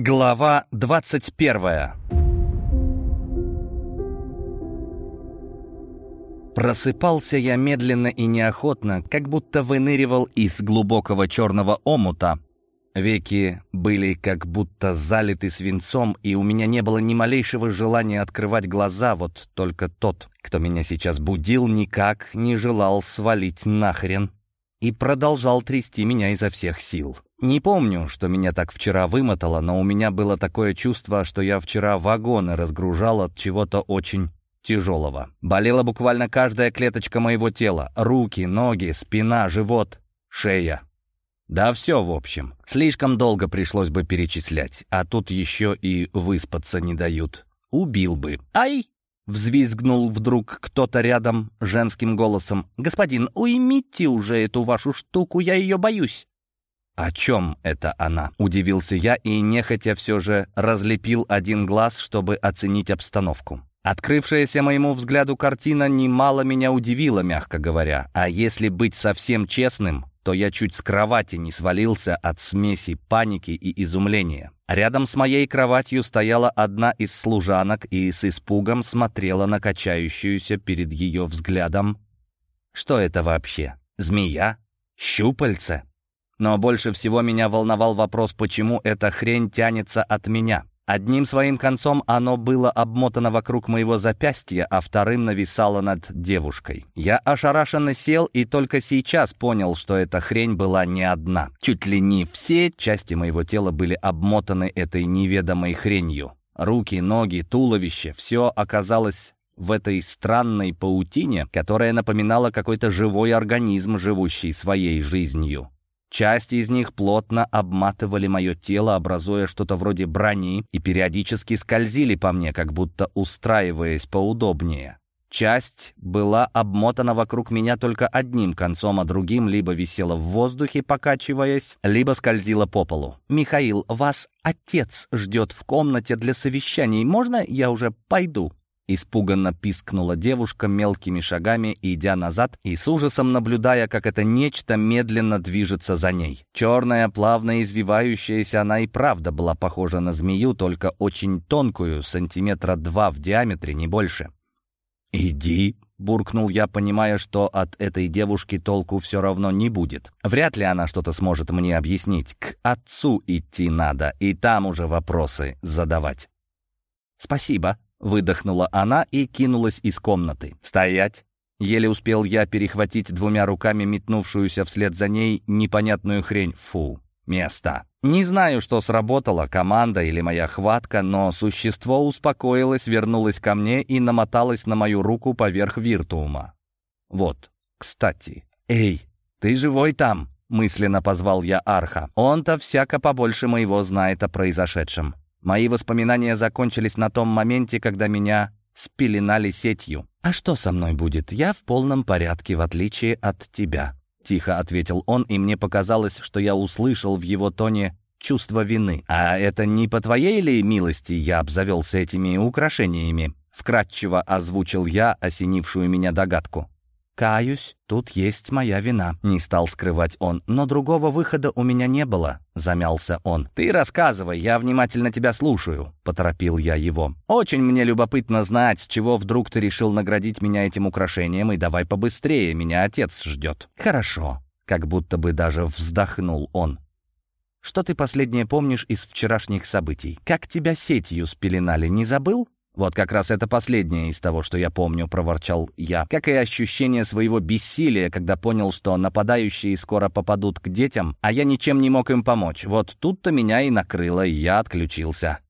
Глава 21 Просыпался я медленно и неохотно, как будто выныривал из глубокого черного омута. Веки были как будто залиты свинцом, и у меня не было ни малейшего желания открывать глаза, вот только тот, кто меня сейчас будил, никак не желал свалить нахрен и продолжал трясти меня изо всех сил. Не помню, что меня так вчера вымотало, но у меня было такое чувство, что я вчера вагоны разгружал от чего-то очень тяжелого. Болела буквально каждая клеточка моего тела. Руки, ноги, спина, живот, шея. Да все, в общем. Слишком долго пришлось бы перечислять, а тут еще и выспаться не дают. Убил бы. Ай! Взвизгнул вдруг кто-то рядом женским голосом. «Господин, уймите уже эту вашу штуку, я ее боюсь». «О чем это она?» — удивился я и нехотя все же разлепил один глаз, чтобы оценить обстановку. Открывшаяся моему взгляду картина немало меня удивила, мягко говоря. А если быть совсем честным, то я чуть с кровати не свалился от смеси паники и изумления. Рядом с моей кроватью стояла одна из служанок и с испугом смотрела на качающуюся перед ее взглядом. Что это вообще? Змея? Щупальце? Но больше всего меня волновал вопрос, почему эта хрень тянется от меня. Одним своим концом оно было обмотано вокруг моего запястья, а вторым нависало над девушкой. Я ошарашенно сел и только сейчас понял, что эта хрень была не одна. Чуть ли не все части моего тела были обмотаны этой неведомой хренью. Руки, ноги, туловище — все оказалось в этой странной паутине, которая напоминала какой-то живой организм, живущий своей жизнью. Части из них плотно обматывали мое тело, образуя что-то вроде брони, и периодически скользили по мне, как будто устраиваясь поудобнее. Часть была обмотана вокруг меня только одним концом, а другим либо висела в воздухе, покачиваясь, либо скользила по полу. «Михаил, вас отец ждет в комнате для совещаний. Можно я уже пойду?» Испуганно пискнула девушка мелкими шагами, идя назад и с ужасом наблюдая, как это нечто медленно движется за ней. Черная, плавно извивающаяся, она и правда была похожа на змею, только очень тонкую, сантиметра два в диаметре, не больше. «Иди», — буркнул я, понимая, что от этой девушки толку все равно не будет. Вряд ли она что-то сможет мне объяснить. К отцу идти надо, и там уже вопросы задавать. «Спасибо», Выдохнула она и кинулась из комнаты. «Стоять!» Еле успел я перехватить двумя руками метнувшуюся вслед за ней непонятную хрень. Фу, место. Не знаю, что сработало, команда или моя хватка, но существо успокоилось, вернулось ко мне и намоталось на мою руку поверх виртуума. Вот, кстати. «Эй, ты живой там?» — мысленно позвал я Арха. Он-то всяко побольше моего знает о произошедшем. Мои воспоминания закончились на том моменте, когда меня спеленали сетью. «А что со мной будет? Я в полном порядке, в отличие от тебя», — тихо ответил он, и мне показалось, что я услышал в его тоне чувство вины. «А это не по твоей ли милости я обзавелся этими украшениями?» Вкратчиво озвучил я осенившую меня догадку. «Каюсь, тут есть моя вина», — не стал скрывать он. «Но другого выхода у меня не было», — замялся он. «Ты рассказывай, я внимательно тебя слушаю», — поторопил я его. «Очень мне любопытно знать, с чего вдруг ты решил наградить меня этим украшением, и давай побыстрее, меня отец ждет». «Хорошо», — как будто бы даже вздохнул он. «Что ты последнее помнишь из вчерашних событий? Как тебя сетью спеленали, не забыл?» «Вот как раз это последнее из того, что я помню», — проворчал я. Как и ощущение своего бессилия, когда понял, что нападающие скоро попадут к детям, а я ничем не мог им помочь. Вот тут-то меня и накрыло, и я отключился.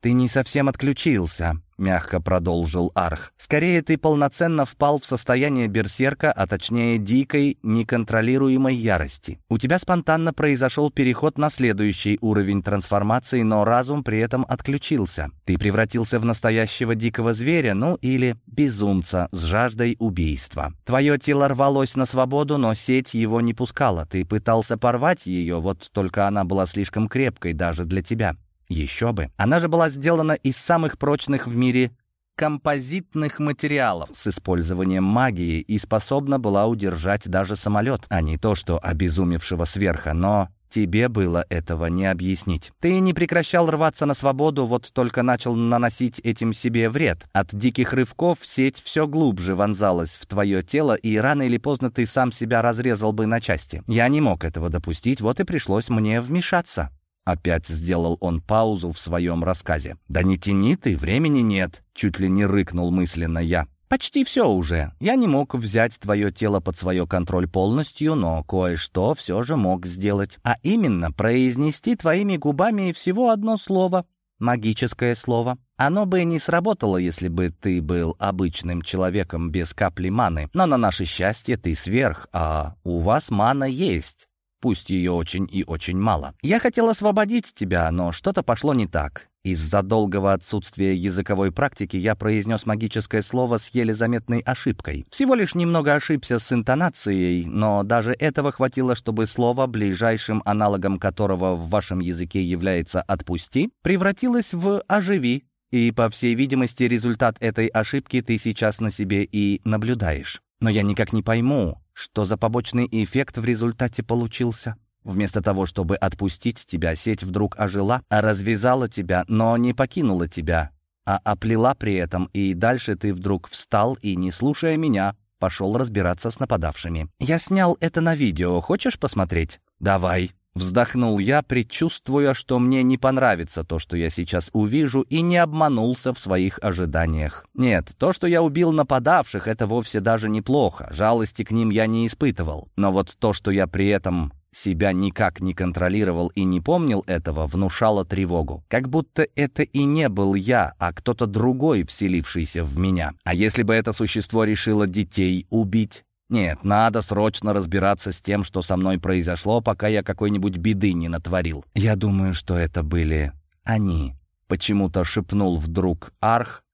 «Ты не совсем отключился», — мягко продолжил Арх. «Скорее, ты полноценно впал в состояние берсерка, а точнее дикой, неконтролируемой ярости. У тебя спонтанно произошел переход на следующий уровень трансформации, но разум при этом отключился. Ты превратился в настоящего дикого зверя, ну или безумца с жаждой убийства. Твое тело рвалось на свободу, но сеть его не пускала. Ты пытался порвать ее, вот только она была слишком крепкой даже для тебя. Еще бы. Она же была сделана из самых прочных в мире композитных материалов с использованием магии и способна была удержать даже самолет, а не то, что обезумевшего сверха, но Тебе было этого не объяснить. Ты не прекращал рваться на свободу, вот только начал наносить этим себе вред. От диких рывков сеть все глубже вонзалась в твое тело, и рано или поздно ты сам себя разрезал бы на части. Я не мог этого допустить, вот и пришлось мне вмешаться. Опять сделал он паузу в своем рассказе. «Да не тяни ты, времени нет», — чуть ли не рыкнул мысленно я. «Почти все уже. Я не мог взять твое тело под свое контроль полностью, но кое-что все же мог сделать. А именно, произнести твоими губами всего одно слово. Магическое слово. Оно бы не сработало, если бы ты был обычным человеком без капли маны. Но на наше счастье ты сверх, а у вас мана есть. Пусть ее очень и очень мало. Я хотел освободить тебя, но что-то пошло не так. Из-за долгого отсутствия языковой практики я произнес магическое слово с еле заметной ошибкой. Всего лишь немного ошибся с интонацией, но даже этого хватило, чтобы слово, ближайшим аналогом которого в вашем языке является «отпусти», превратилось в «оживи». И, по всей видимости, результат этой ошибки ты сейчас на себе и наблюдаешь. Но я никак не пойму, что за побочный эффект в результате получился. Вместо того, чтобы отпустить тебя, сеть вдруг ожила, а развязала тебя, но не покинула тебя, а оплела при этом, и дальше ты вдруг встал и, не слушая меня, пошел разбираться с нападавшими. Я снял это на видео, хочешь посмотреть? Давай. Вздохнул я, предчувствуя, что мне не понравится то, что я сейчас увижу, и не обманулся в своих ожиданиях. Нет, то, что я убил нападавших, это вовсе даже неплохо. Жалости к ним я не испытывал. Но вот то, что я при этом себя никак не контролировал и не помнил этого, внушало тревогу. Как будто это и не был я, а кто-то другой, вселившийся в меня. А если бы это существо решило детей убить? Нет, надо срочно разбираться с тем, что со мной произошло, пока я какой-нибудь беды не натворил. Я думаю, что это были они. Почему-то шепнул вдруг Арх,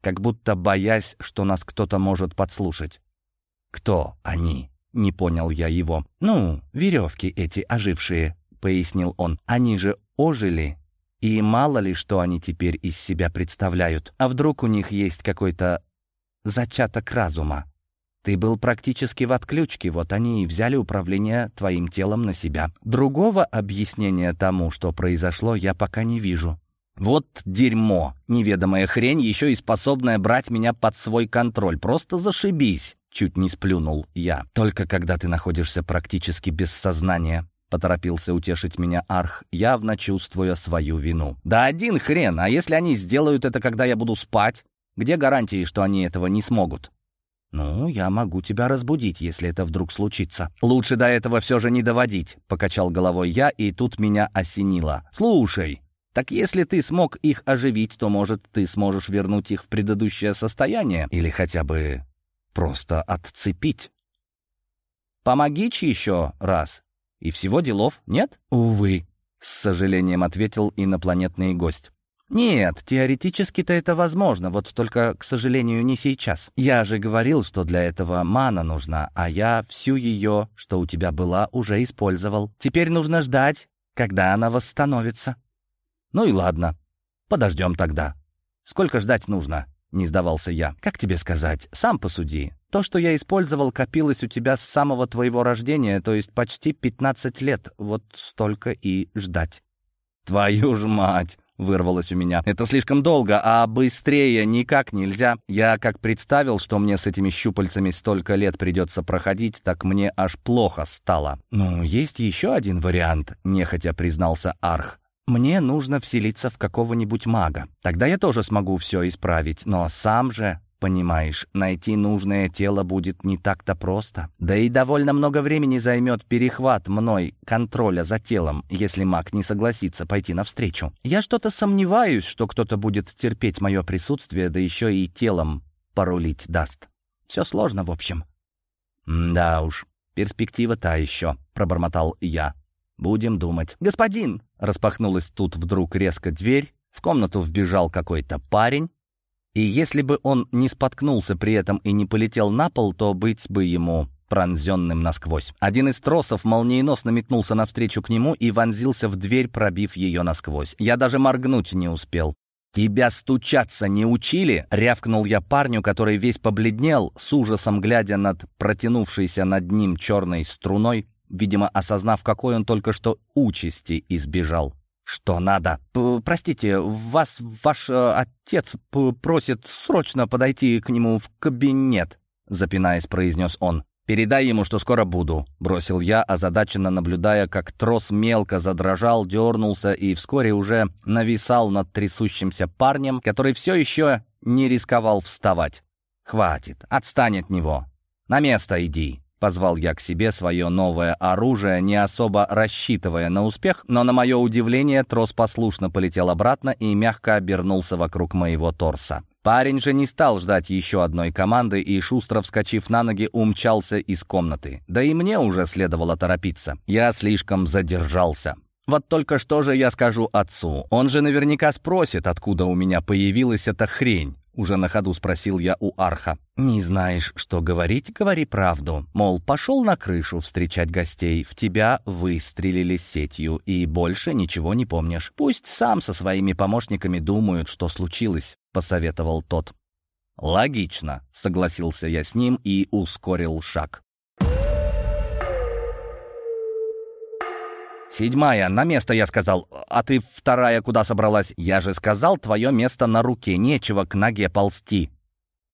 как будто боясь, что нас кто-то может подслушать. Кто они? Не понял я его. «Ну, веревки эти ожившие», — пояснил он. «Они же ожили, и мало ли, что они теперь из себя представляют. А вдруг у них есть какой-то зачаток разума? Ты был практически в отключке, вот они и взяли управление твоим телом на себя. Другого объяснения тому, что произошло, я пока не вижу. Вот дерьмо, неведомая хрень, еще и способная брать меня под свой контроль. Просто зашибись. Чуть не сплюнул я. «Только когда ты находишься практически без сознания», — поторопился утешить меня Арх, явно чувствуя свою вину. «Да один хрен, а если они сделают это, когда я буду спать? Где гарантии, что они этого не смогут?» «Ну, я могу тебя разбудить, если это вдруг случится». «Лучше до этого все же не доводить», — покачал головой я, и тут меня осенило. «Слушай, так если ты смог их оживить, то, может, ты сможешь вернуть их в предыдущее состояние? Или хотя бы просто отцепить. Помогичь еще раз. И всего делов, нет? Увы, с сожалением ответил инопланетный гость. «Нет, теоретически-то это возможно, вот только, к сожалению, не сейчас. Я же говорил, что для этого мана нужна, а я всю ее, что у тебя была, уже использовал. Теперь нужно ждать, когда она восстановится». «Ну и ладно, подождем тогда. Сколько ждать нужно?» Не сдавался я. «Как тебе сказать? Сам посуди. То, что я использовал, копилось у тебя с самого твоего рождения, то есть почти 15 лет. Вот столько и ждать». «Твою ж мать!» — вырвалось у меня. «Это слишком долго, а быстрее никак нельзя. Я как представил, что мне с этими щупальцами столько лет придется проходить, так мне аж плохо стало». «Ну, есть еще один вариант», — нехотя признался Арх. Мне нужно вселиться в какого-нибудь мага. Тогда я тоже смогу все исправить, но сам же, понимаешь, найти нужное тело будет не так-то просто. Да и довольно много времени займет перехват мной контроля за телом, если маг не согласится пойти навстречу. Я что-то сомневаюсь, что кто-то будет терпеть мое присутствие, да еще и телом порулить даст. Все сложно, в общем. «Да уж, перспектива та еще», — пробормотал я. Будем думать. «Господин!» — распахнулась тут вдруг резко дверь. В комнату вбежал какой-то парень. И если бы он не споткнулся при этом и не полетел на пол, то быть бы ему пронзенным насквозь. Один из тросов молниеносно метнулся навстречу к нему и вонзился в дверь, пробив ее насквозь. Я даже моргнуть не успел. «Тебя стучаться не учили?» — рявкнул я парню, который весь побледнел, с ужасом глядя над протянувшейся над ним черной струной видимо, осознав, какой он только что участи избежал. «Что надо?» П «Простите, вас ваш э, отец просит срочно подойти к нему в кабинет», запинаясь, произнес он. «Передай ему, что скоро буду», — бросил я, озадаченно наблюдая, как трос мелко задрожал, дернулся и вскоре уже нависал над трясущимся парнем, который все еще не рисковал вставать. «Хватит, отстань от него. На место иди». Позвал я к себе свое новое оружие, не особо рассчитывая на успех, но на мое удивление трос послушно полетел обратно и мягко обернулся вокруг моего торса. Парень же не стал ждать еще одной команды и, шустро вскочив на ноги, умчался из комнаты. Да и мне уже следовало торопиться. Я слишком задержался. Вот только что же я скажу отцу? Он же наверняка спросит, откуда у меня появилась эта хрень. Уже на ходу спросил я у Арха. «Не знаешь, что говорить? Говори правду. Мол, пошел на крышу встречать гостей, в тебя выстрелили сетью, и больше ничего не помнишь. Пусть сам со своими помощниками думают, что случилось», — посоветовал тот. «Логично», — согласился я с ним и ускорил шаг. «Седьмая, на место, я сказал. А ты вторая куда собралась? Я же сказал, твое место на руке, нечего к ноге ползти.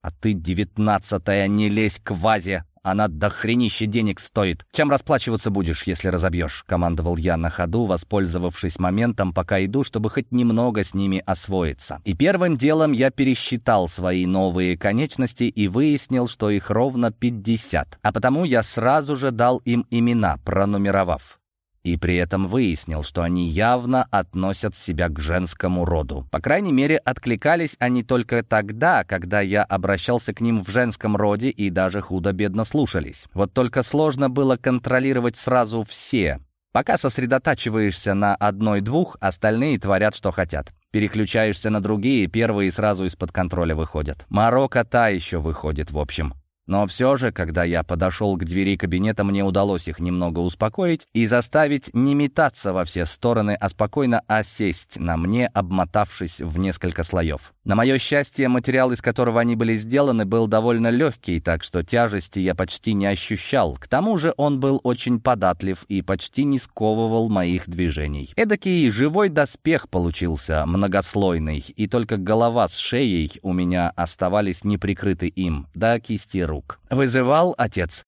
А ты девятнадцатая, не лезь к вазе. Она до хренища денег стоит. Чем расплачиваться будешь, если разобьешь?» — командовал я на ходу, воспользовавшись моментом, пока иду, чтобы хоть немного с ними освоиться. И первым делом я пересчитал свои новые конечности и выяснил, что их ровно пятьдесят. А потому я сразу же дал им имена, пронумеровав и при этом выяснил, что они явно относят себя к женскому роду. По крайней мере, откликались они только тогда, когда я обращался к ним в женском роде и даже худо-бедно слушались. Вот только сложно было контролировать сразу все. Пока сосредотачиваешься на одной-двух, остальные творят, что хотят. Переключаешься на другие, первые сразу из-под контроля выходят. Марокко та еще выходит, в общем. Но все же, когда я подошел к двери кабинета, мне удалось их немного успокоить и заставить не метаться во все стороны, а спокойно осесть на мне, обмотавшись в несколько слоев. На мое счастье, материал, из которого они были сделаны, был довольно легкий, так что тяжести я почти не ощущал. К тому же он был очень податлив и почти не сковывал моих движений. Эдакий живой доспех получился, многослойный, и только голова с шеей у меня оставались неприкрыты им, да кисти рук рук. «Вызывал отец?»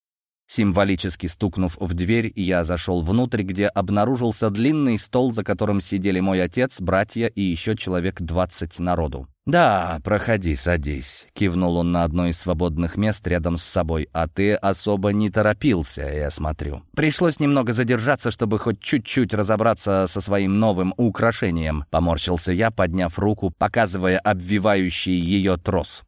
Символически стукнув в дверь, я зашел внутрь, где обнаружился длинный стол, за которым сидели мой отец, братья и еще человек двадцать народу. «Да, проходи, садись», — кивнул он на одно из свободных мест рядом с собой, «а ты особо не торопился, я смотрю. Пришлось немного задержаться, чтобы хоть чуть-чуть разобраться со своим новым украшением», — поморщился я, подняв руку, показывая обвивающий ее трос.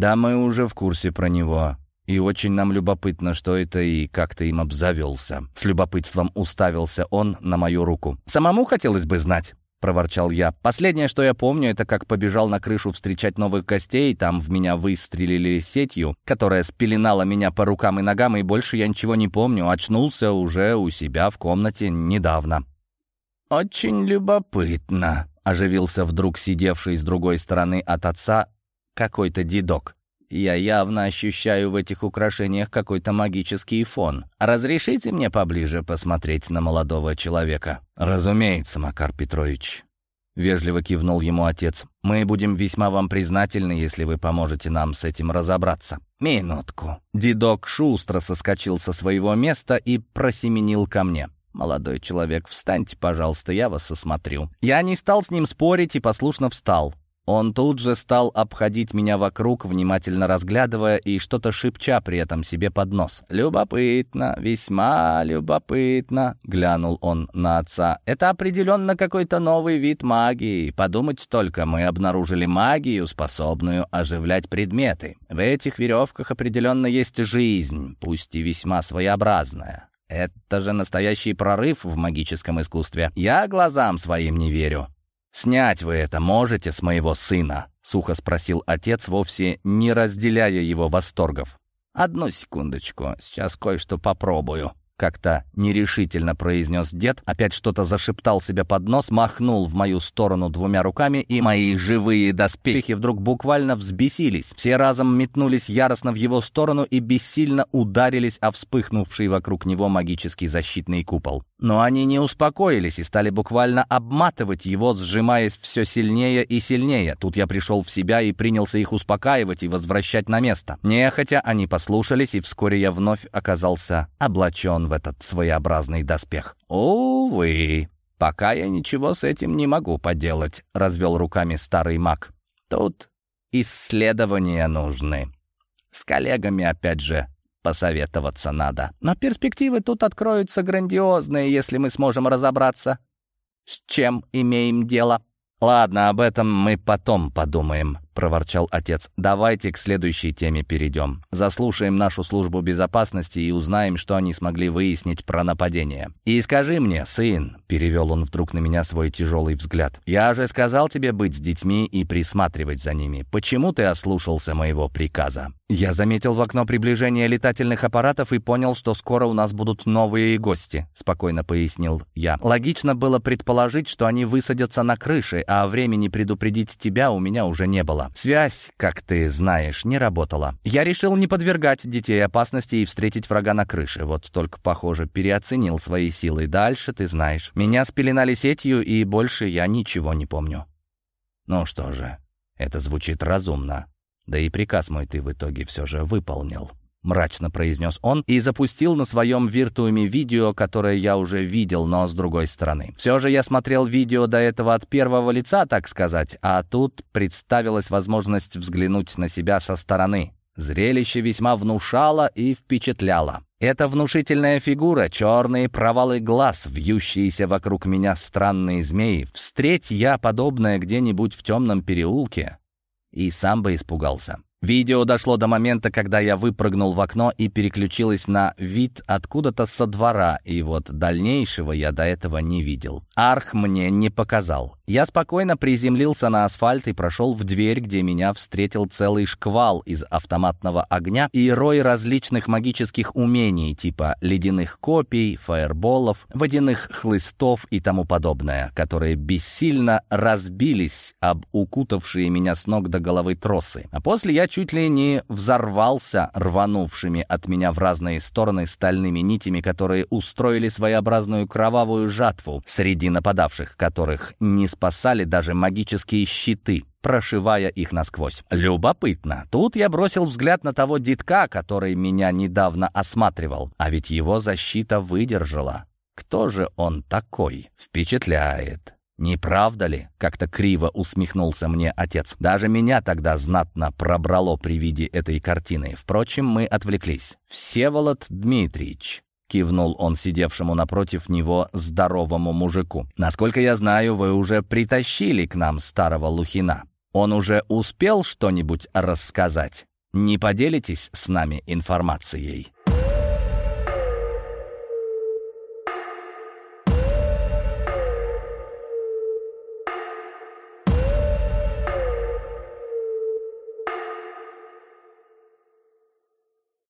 «Да, мы уже в курсе про него. И очень нам любопытно, что это и как ты им обзавелся». С любопытством уставился он на мою руку. «Самому хотелось бы знать». — проворчал я. «Последнее, что я помню, это как побежал на крышу встречать новых гостей, там в меня выстрелили сетью, которая спеленала меня по рукам и ногам, и больше я ничего не помню. Очнулся уже у себя в комнате недавно». «Очень любопытно», — оживился вдруг сидевший с другой стороны от отца какой-то дедок. Я явно ощущаю в этих украшениях какой-то магический фон. Разрешите мне поближе посмотреть на молодого человека?» «Разумеется, Макар Петрович», — вежливо кивнул ему отец. «Мы будем весьма вам признательны, если вы поможете нам с этим разобраться». «Минутку». Дедок шустро соскочил со своего места и просеменил ко мне. «Молодой человек, встаньте, пожалуйста, я вас осмотрю». Я не стал с ним спорить и послушно встал. Он тут же стал обходить меня вокруг, внимательно разглядывая и что-то шепча при этом себе под нос. «Любопытно, весьма любопытно», — глянул он на отца. «Это определенно какой-то новый вид магии. Подумать только, мы обнаружили магию, способную оживлять предметы. В этих веревках определенно есть жизнь, пусть и весьма своеобразная». Это же настоящий прорыв в магическом искусстве. Я глазам своим не верю. «Снять вы это можете с моего сына?» — сухо спросил отец, вовсе не разделяя его восторгов. «Одну секундочку, сейчас кое-что попробую». как-то нерешительно произнес дед, опять что-то зашептал себе под нос, махнул в мою сторону двумя руками, и мои живые доспехи вдруг буквально взбесились. Все разом метнулись яростно в его сторону и бессильно ударились о вспыхнувший вокруг него магический защитный купол. Но они не успокоились и стали буквально обматывать его, сжимаясь все сильнее и сильнее. Тут я пришел в себя и принялся их успокаивать и возвращать на место. Нехотя они послушались, и вскоре я вновь оказался облачен в этот своеобразный доспех. «Увы, пока я ничего с этим не могу поделать», — развел руками старый маг. «Тут исследования нужны. С коллегами, опять же, посоветоваться надо. Но перспективы тут откроются грандиозные, если мы сможем разобраться, с чем имеем дело». «Ладно, об этом мы потом подумаем», — проворчал отец. «Давайте к следующей теме перейдем. Заслушаем нашу службу безопасности и узнаем, что они смогли выяснить про нападение. И скажи мне, сын», — перевел он вдруг на меня свой тяжелый взгляд, «я же сказал тебе быть с детьми и присматривать за ними. Почему ты ослушался моего приказа?» Я заметил в окно приближение летательных аппаратов и понял, что скоро у нас будут новые гости, спокойно пояснил я. Логично было предположить, что они высадятся на крыше, а времени предупредить тебя у меня уже не было. Связь, как ты знаешь, не работала. Я решил не подвергать детей опасности и встретить врага на крыше. Вот только, похоже, переоценил свои силы. Дальше ты знаешь. Меня спеленали сетью, и больше я ничего не помню. Ну что же, это звучит разумно. Да и приказ мой ты в итоге все же выполнил. Мрачно произнес он и запустил на своем виртууме видео, которое я уже видел, но с другой стороны. Все же я смотрел видео до этого от первого лица, так сказать, а тут представилась возможность взглянуть на себя со стороны. Зрелище весьма внушало и впечатляло. Эта внушительная фигура, черные провалы глаз, вьющиеся вокруг меня странные змеи, встреть я подобное где-нибудь в темном переулке, и сам бы испугался. Видео дошло до момента, когда я выпрыгнул в окно и переключилось на вид откуда-то со двора, и вот дальнейшего я до этого не видел. Арх мне не показал. Я спокойно приземлился на асфальт и прошел в дверь, где меня встретил целый шквал из автоматного огня и рой различных магических умений, типа ледяных копий, фаерболов, водяных хлыстов и тому подобное, которые бессильно разбились об укутавшие меня с ног до головы тросы. А после я чуть ли не взорвался рванувшими от меня в разные стороны стальными нитями, которые устроили своеобразную кровавую жатву среди нападавших, которых не спасали даже магические щиты, прошивая их насквозь. Любопытно. Тут я бросил взгляд на того детка, который меня недавно осматривал, а ведь его защита выдержала. Кто же он такой? Впечатляет. «Не правда ли?» — как-то криво усмехнулся мне отец. «Даже меня тогда знатно пробрало при виде этой картины. Впрочем, мы отвлеклись. Всеволод Дмитриевич». Кивнул он сидевшему напротив него здоровому мужику. «Насколько я знаю, вы уже притащили к нам старого Лухина. Он уже успел что-нибудь рассказать? Не поделитесь с нами информацией?»